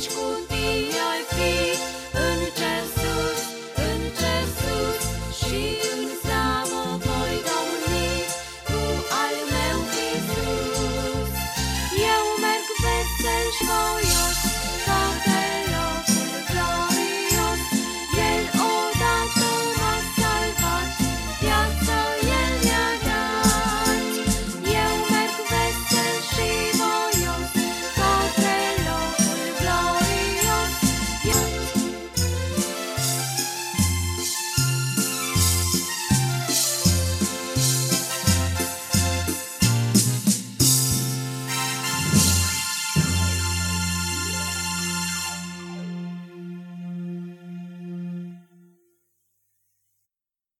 school